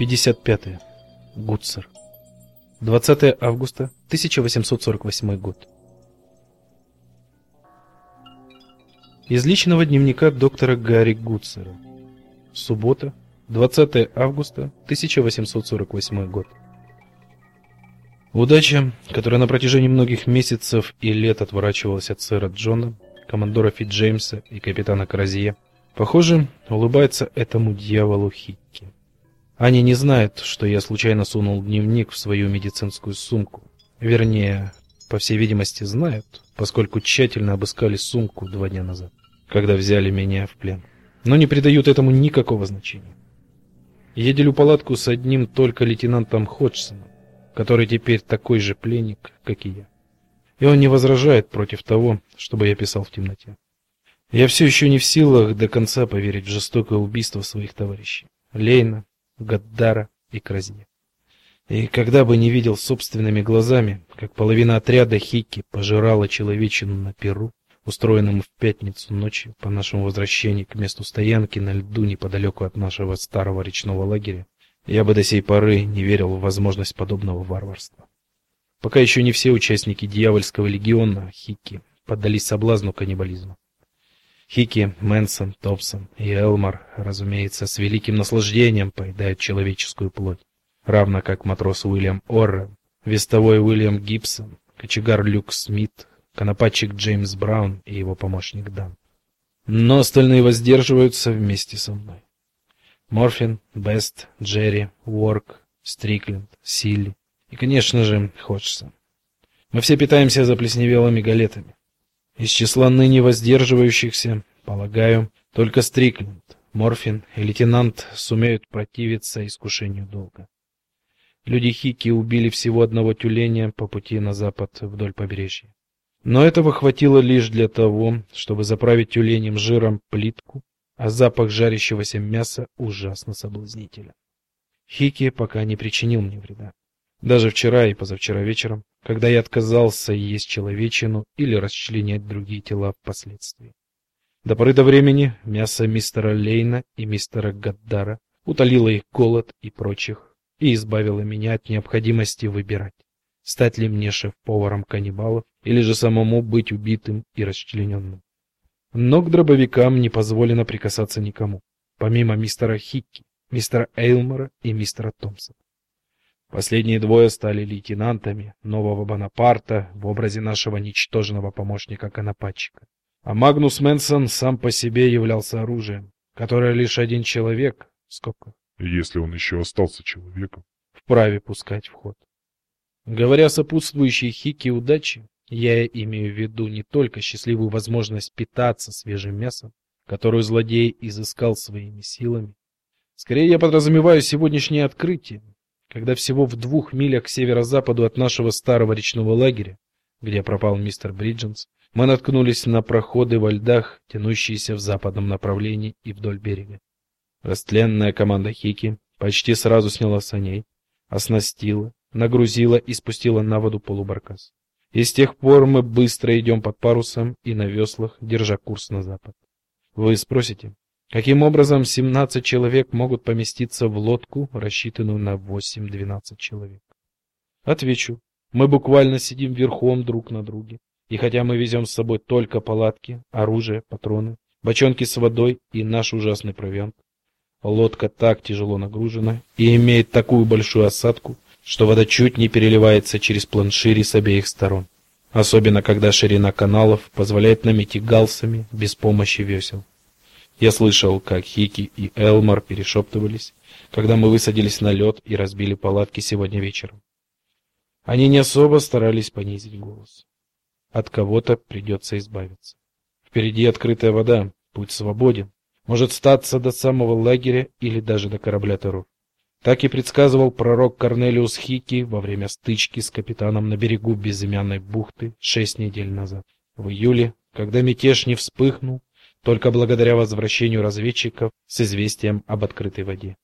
55. -е. Гуцер. 20 августа 1848 год. Из личного дневника доктора Гарри Гуцера. Суббота, 20 августа 1848 год. Удача, которая на протяжении многих месяцев и лет отворачивалась от сэра Джона, командора Фитджеймса и капитана Кразье, похоже, улыбается этому дьяволу Хикки. Они не знают, что я случайно сунул дневник в свою медицинскую сумку. Вернее, по всей видимости, знают, поскольку тщательно обыскали сумку два дня назад, когда взяли меня в плен. Но не придают этому никакого значения. Я делю палатку с одним только лейтенантом Ходжсоном, который теперь такой же пленник, как и я. И он не возражает против того, чтобы я писал в темноте. Я все еще не в силах до конца поверить в жестокое убийство своих товарищей. Лейна, Гаддара и Кразье. И когда бы не видел собственными глазами, как половина отряда Хики пожирала человечину на Перу, устроенном в пятницу ночью по нашему возвращении к месту стоянки на льду неподалеку от нашего старого речного лагеря, я бы до сей поры не верил в возможность подобного варварства. Пока еще не все участники дьявольского легиона Хики поддались соблазну каннибализма. Хики, Мэнсон, Топсон и Элмар, разумеется, с великим наслаждением поедают человеческую плоть, равно как матрос Уильям Оррен, вестовой Уильям Гибсон, кочегар Люк Смит, конопатчик Джеймс Браун и его помощник Дан. Но остальные воздерживаются вместе со мной. Морфин, Бест, Джерри, Уорк, Стрикленд, Силли и, конечно же, Ходжсон. Мы все питаемся заплесневелыми галетами. Из числа ныне воздерживающихся, полагаю, только Стрикленд, Морфин и лейтенант сумеют противиться искушению долга. Люди Хики убили всего одного тюленя по пути на запад вдоль побережья. Но этого хватило лишь для того, чтобы заправить тюленем жиром плитку, а запах жарящегося мяса ужасно соблазнителен. Хики пока не причинил мне вреда. Даже вчера и позавчера вечером когда я отказался есть человечину или расчленять другие тела впоследствии. До поры до времени мясо мистера Лейна и мистера Гаддара утолило их голод и прочих и избавило меня от необходимости выбирать, стать ли мне шеф-поваром каннибалов или же самому быть убитым и расчлененным. Но к дробовикам не позволено прикасаться никому, помимо мистера Хикки, мистера Эйлмора и мистера Томпсона. Последние двое стали лейтенантами нового Бонапарта в образе нашего ничтожного помощника-конопатчика. А Магнус Менсон сам по себе являлся оружием, которое лишь один человек, скобках, если он еще остался человеком, вправе пускать в ход. Говоря сопутствующей Хике удачи, я имею в виду не только счастливую возможность питаться свежим мясом, которую злодей изыскал своими силами. Скорее я подразумеваю сегодняшнее открытие, когда всего в двух милях к северо-западу от нашего старого речного лагеря, где пропал мистер Бридженс, мы наткнулись на проходы во льдах, тянущиеся в западном направлении и вдоль берега. Растленная команда Хики почти сразу сняла саней, оснастила, нагрузила и спустила на воду полубаркас. И с тех пор мы быстро идем под парусом и на веслах, держа курс на запад. Вы спросите, Каким образом 17 человек могут поместиться в лодку, рассчитанную на 8-12 человек? Отвечу. Мы буквально сидим верхом друг на друге. И хотя мы везем с собой только палатки, оружие, патроны, бочонки с водой и наш ужасный провиант, лодка так тяжело нагружена и имеет такую большую осадку, что вода чуть не переливается через планшири с обеих сторон. Особенно когда ширина каналов позволяет нам идти галсами без помощи весел. Я слышал, как Хики и Элмар перешептывались, когда мы высадились на лед и разбили палатки сегодня вечером. Они не особо старались понизить голос. От кого-то придется избавиться. Впереди открытая вода, путь свободен. Может статься до самого лагеря или даже до корабля Террор. Так и предсказывал пророк Корнелиус Хики во время стычки с капитаном на берегу безымянной бухты шесть недель назад. В июле, когда мятеж не вспыхнул, только благодаря возвращению разведчиков с известием об открытой воде.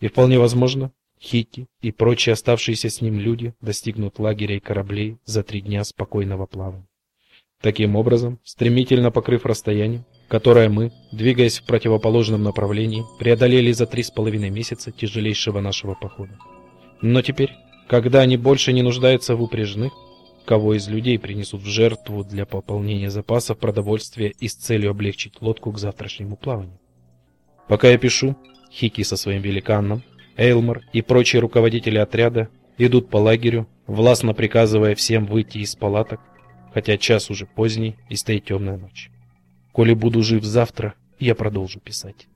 И вполне возможно, Хики и прочие оставшиеся с ним люди достигнут лагеря и кораблей за три дня спокойного плавания. Таким образом, стремительно покрыв расстояние, которое мы, двигаясь в противоположном направлении, преодолели за три с половиной месяца тяжелейшего нашего похода. Но теперь, когда они больше не нуждаются в упряжных, кого из людей принесут в жертву для пополнения запасов продовольствия и с целью облегчить лодку к завтрашнему плаванию. Пока я пишу, Хики со своим великаном, Эйлмор и прочие руководители отряда идут по лагерю, властно приказывая всем выйти из палаток, хотя час уже поздний и стоит темная ночь. Коли буду жив завтра, я продолжу писать.